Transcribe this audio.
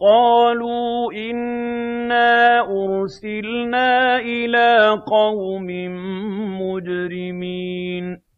قَالُوا إِنَّا أُرْسِلْنَا إِلَىٰ قَوْمٍ مُّجْرِمِينَ